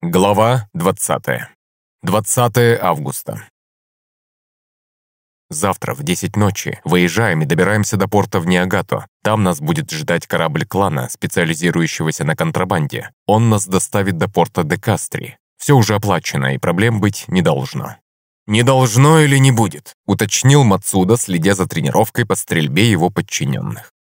Глава 20. 20 августа. Завтра в 10 ночи выезжаем и добираемся до порта в Ниагато. Там нас будет ждать корабль клана, специализирующегося на контрабанде. Он нас доставит до порта де Кастри. Все уже оплачено, и проблем быть не должно. «Не должно или не будет?» – уточнил Мацуда, следя за тренировкой по стрельбе его подчиненных.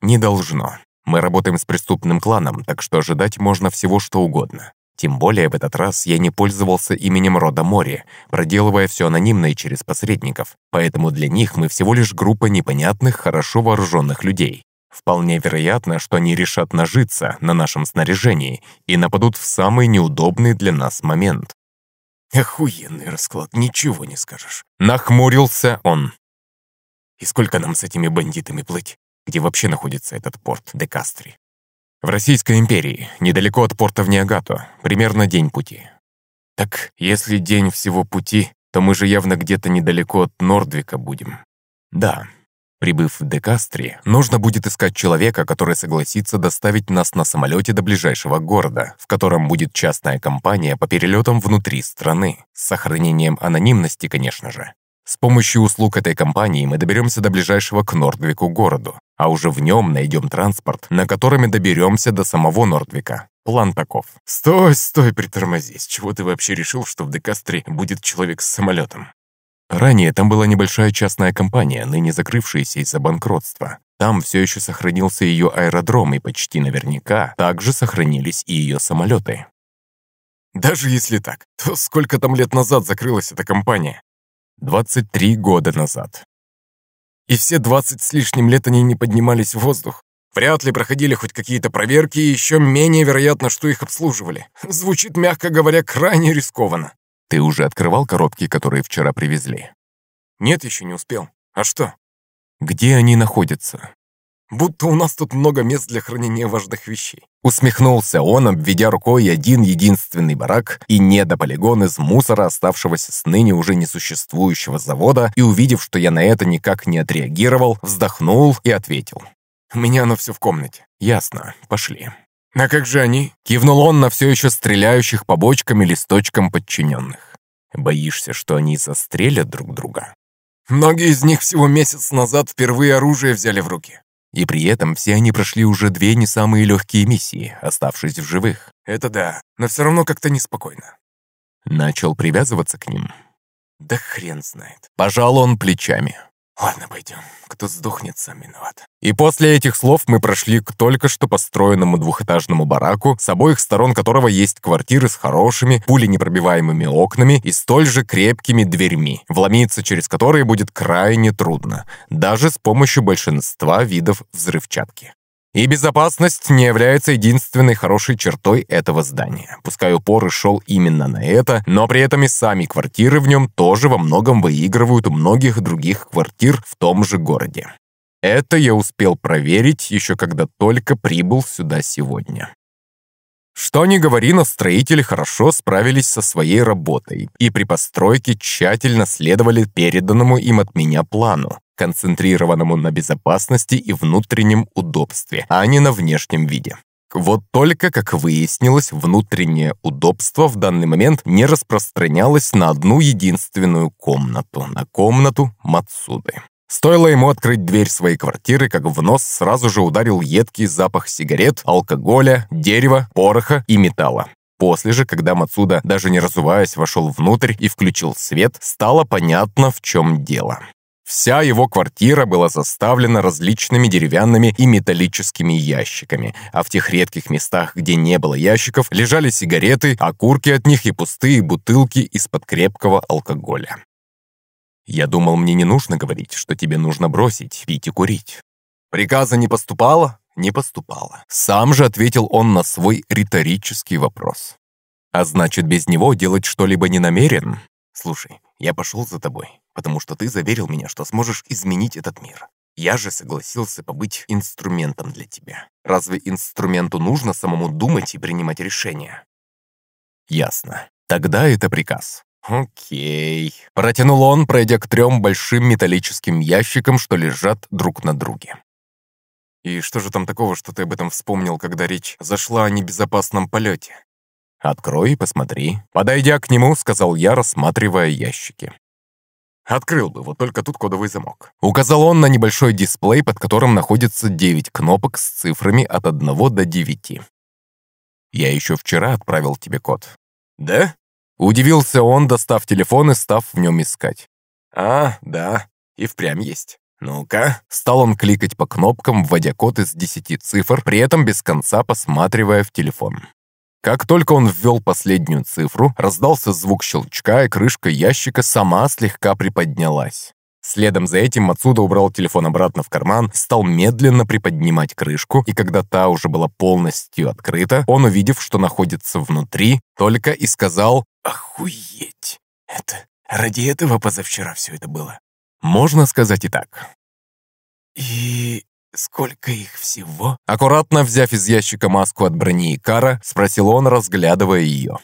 «Не должно. Мы работаем с преступным кланом, так что ожидать можно всего что угодно. Тем более в этот раз я не пользовался именем рода Мори, проделывая все анонимно и через посредников, поэтому для них мы всего лишь группа непонятных, хорошо вооруженных людей. Вполне вероятно, что они решат нажиться на нашем снаряжении и нападут в самый неудобный для нас момент. Охуенный расклад, ничего не скажешь. Нахмурился он. И сколько нам с этими бандитами плыть? Где вообще находится этот порт Декастри? В Российской империи, недалеко от порта в Ниагато, примерно день пути. Так, если день всего пути, то мы же явно где-то недалеко от Нордвика будем. Да. Прибыв в Декастри, нужно будет искать человека, который согласится доставить нас на самолете до ближайшего города, в котором будет частная компания по перелетам внутри страны, с сохранением анонимности, конечно же. С помощью услуг этой компании мы доберемся до ближайшего к Нордвику городу, а уже в нем найдем транспорт, на котором и доберемся до самого Нордвика. План таков. Стой, стой, притормози. С чего ты вообще решил, что в Декастре будет человек с самолетом? Ранее там была небольшая частная компания, ныне закрывшаяся из-за банкротства. Там все еще сохранился ее аэродром, и почти наверняка также сохранились и ее самолеты. Даже если так, то сколько там лет назад закрылась эта компания? 23 года назад. И все 20 с лишним лет они не поднимались в воздух. Вряд ли проходили хоть какие-то проверки, и еще менее вероятно, что их обслуживали. Звучит, мягко говоря, крайне рискованно. Ты уже открывал коробки, которые вчера привезли? Нет, еще не успел. А что? Где они находятся? Будто у нас тут много мест для хранения важных вещей. Усмехнулся он, обведя рукой один единственный барак и недополигон из мусора, оставшегося с ныне уже несуществующего завода, и увидев, что я на это никак не отреагировал, вздохнул и ответил. «У меня оно все в комнате». «Ясно. Пошли». «А как же они?» Кивнул он на все еще стреляющих по бочкам и листочкам подчиненных. «Боишься, что они застрелят друг друга?» «Многие из них всего месяц назад впервые оружие взяли в руки. И при этом все они прошли уже две не самые легкие миссии, оставшись в живых. Это да, но все равно как-то неспокойно. Начал привязываться к ним. Да хрен знает. Пожал он плечами. Ладно, пойдем. Кто сдохнет, сам виноват. И после этих слов мы прошли к только что построенному двухэтажному бараку, с обоих сторон которого есть квартиры с хорошими, пуленепробиваемыми окнами и столь же крепкими дверьми, вломиться через которые будет крайне трудно, даже с помощью большинства видов взрывчатки. И безопасность не является единственной хорошей чертой этого здания. Пускай упор и шел именно на это, но при этом и сами квартиры в нем тоже во многом выигрывают у многих других квартир в том же городе. Это я успел проверить еще когда только прибыл сюда сегодня. Что ни говори, но строители хорошо справились со своей работой и при постройке тщательно следовали переданному им от меня плану, концентрированному на безопасности и внутреннем удобстве, а не на внешнем виде. Вот только, как выяснилось, внутреннее удобство в данный момент не распространялось на одну единственную комнату, на комнату Мацуды. Стоило ему открыть дверь своей квартиры, как в нос сразу же ударил едкий запах сигарет, алкоголя, дерева, пороха и металла. После же, когда Мацуда, даже не разуваясь, вошел внутрь и включил свет, стало понятно, в чем дело. Вся его квартира была заставлена различными деревянными и металлическими ящиками, а в тех редких местах, где не было ящиков, лежали сигареты, окурки от них и пустые бутылки из-под крепкого алкоголя. Я думал, мне не нужно говорить, что тебе нужно бросить пить и курить. Приказа не поступало? Не поступало. Сам же ответил он на свой риторический вопрос. А значит, без него делать что-либо не намерен? Слушай, я пошел за тобой, потому что ты заверил меня, что сможешь изменить этот мир. Я же согласился побыть инструментом для тебя. Разве инструменту нужно самому думать и принимать решения? Ясно. Тогда это приказ. «Окей», — протянул он, пройдя к трем большим металлическим ящикам, что лежат друг на друге. «И что же там такого, что ты об этом вспомнил, когда речь зашла о небезопасном полете?» «Открой и посмотри». Подойдя к нему, сказал я, рассматривая ящики. Открыл бы, вот только тут кодовый замок. Указал он на небольшой дисплей, под которым находится 9 кнопок с цифрами от 1 до 9. Я еще вчера отправил тебе код. Да? Удивился он, достав телефон и став в нем искать. А, да, и впрямь есть. Ну-ка. Стал он кликать по кнопкам, вводя код из 10 цифр, при этом без конца посматривая в телефон. Как только он ввел последнюю цифру, раздался звук щелчка, и крышка ящика сама слегка приподнялась. Следом за этим отсюда убрал телефон обратно в карман, стал медленно приподнимать крышку, и когда та уже была полностью открыта, он, увидев, что находится внутри, только и сказал «Охуеть! Это ради этого позавчера все это было?» Можно сказать и так. «И сколько их всего?» Аккуратно взяв из ящика маску от брони и кара, спросил он, разглядывая ее.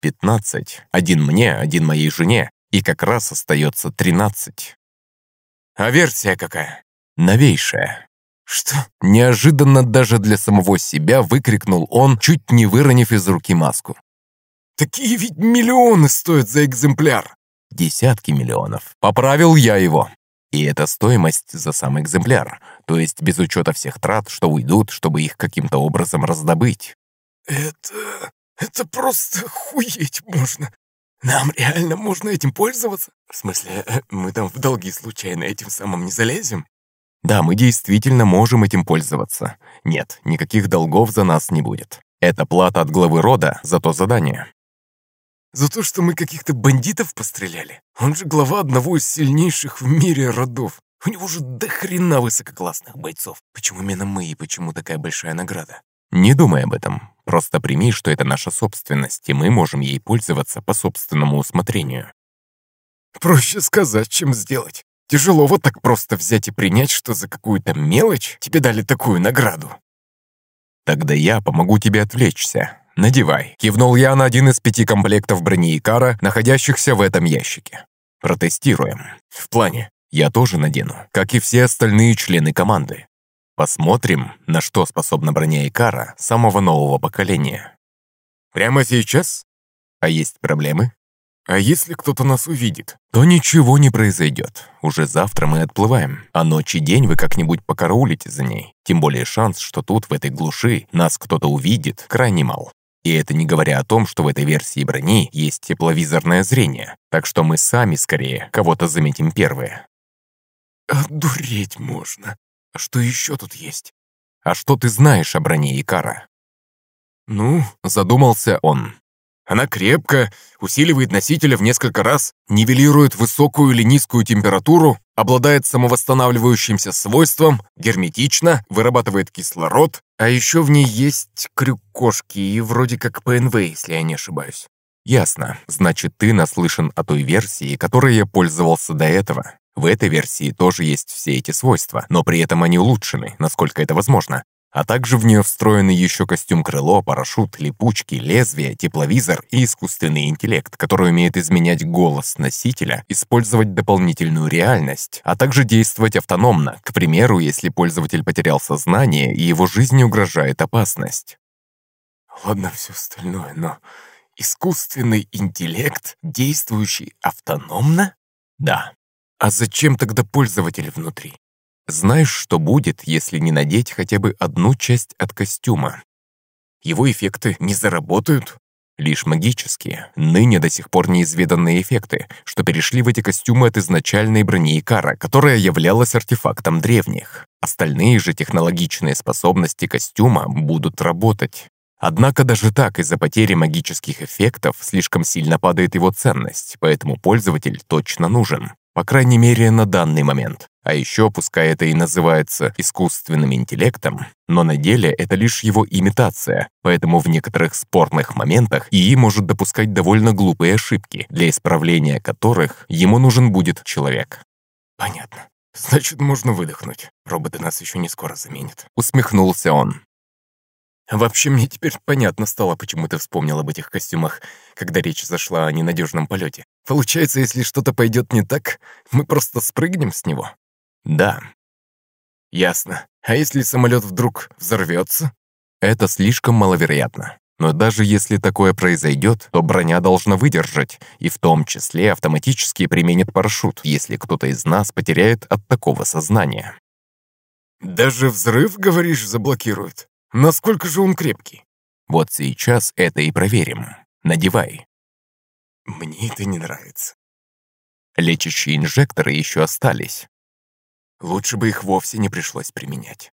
«Пятнадцать. Один мне, один моей жене, и как раз остается тринадцать». «А версия какая?» «Новейшая». «Что?» Неожиданно даже для самого себя выкрикнул он, чуть не выронив из руки маску. «Такие ведь миллионы стоят за экземпляр!» десятки миллионов. Поправил я его. И это стоимость за сам экземпляр, то есть без учета всех трат, что уйдут, чтобы их каким-то образом раздобыть. Это... это просто хуеть можно. Нам реально можно этим пользоваться? В смысле, э, мы там в долги случайно этим самым не залезем? Да, мы действительно можем этим пользоваться. Нет, никаких долгов за нас не будет. Это плата от главы рода за то задание. За то, что мы каких-то бандитов постреляли? Он же глава одного из сильнейших в мире родов. У него же до хрена высококлассных бойцов. Почему именно мы и почему такая большая награда? Не думай об этом. Просто прими, что это наша собственность, и мы можем ей пользоваться по собственному усмотрению. Проще сказать, чем сделать. Тяжело вот так просто взять и принять, что за какую-то мелочь тебе дали такую награду. Тогда я помогу тебе отвлечься, «Надевай», — кивнул я на один из пяти комплектов брони Икара, находящихся в этом ящике. «Протестируем. В плане. Я тоже надену, как и все остальные члены команды. Посмотрим, на что способна броня Икара самого нового поколения». «Прямо сейчас?» «А есть проблемы?» «А если кто-то нас увидит?» «То ничего не произойдет. Уже завтра мы отплываем, а ночь и день вы как-нибудь покараулите за ней. Тем более шанс, что тут, в этой глуши, нас кто-то увидит, крайне мал. И это не говоря о том, что в этой версии брони есть тепловизорное зрение, так что мы сами, скорее, кого-то заметим первые. Одуреть можно. А что еще тут есть? А что ты знаешь о броне Икара? Ну, задумался он. Она крепкая, усиливает носителя в несколько раз, нивелирует высокую или низкую температуру, обладает самовосстанавливающимся свойством, герметична, вырабатывает кислород, а еще в ней есть крюк кошки и вроде как ПНВ, если я не ошибаюсь. Ясно. Значит, ты наслышан о той версии, которой я пользовался до этого. В этой версии тоже есть все эти свойства, но при этом они улучшены, насколько это возможно а также в нее встроены еще костюм-крыло, парашют, липучки, лезвие, тепловизор и искусственный интеллект, который умеет изменять голос носителя, использовать дополнительную реальность, а также действовать автономно, к примеру, если пользователь потерял сознание и его жизни угрожает опасность. Ладно все остальное, но искусственный интеллект, действующий автономно? Да. А зачем тогда пользователь внутри? Знаешь, что будет, если не надеть хотя бы одну часть от костюма? Его эффекты не заработают? Лишь магические, ныне до сих пор неизведанные эффекты, что перешли в эти костюмы от изначальной брони Икара, которая являлась артефактом древних. Остальные же технологичные способности костюма будут работать. Однако даже так из-за потери магических эффектов слишком сильно падает его ценность, поэтому пользователь точно нужен. По крайней мере, на данный момент. А еще, пускай это и называется искусственным интеллектом, но на деле это лишь его имитация, поэтому в некоторых спорных моментах ИИ может допускать довольно глупые ошибки, для исправления которых ему нужен будет человек. «Понятно. Значит, можно выдохнуть. Роботы нас еще не скоро заменят». Усмехнулся он. Вообще, мне теперь понятно стало, почему ты вспомнил об этих костюмах, когда речь зашла о ненадежном полете. Получается, если что-то пойдет не так, мы просто спрыгнем с него? Да. Ясно. А если самолет вдруг взорвется? Это слишком маловероятно. Но даже если такое произойдет, то броня должна выдержать, и в том числе автоматически применит парашют, если кто-то из нас потеряет от такого сознания. «Даже взрыв, говоришь, заблокирует? Насколько же он крепкий?» «Вот сейчас это и проверим. Надевай». «Мне это не нравится». Лечащие инжекторы еще остались. Лучше бы их вовсе не пришлось применять.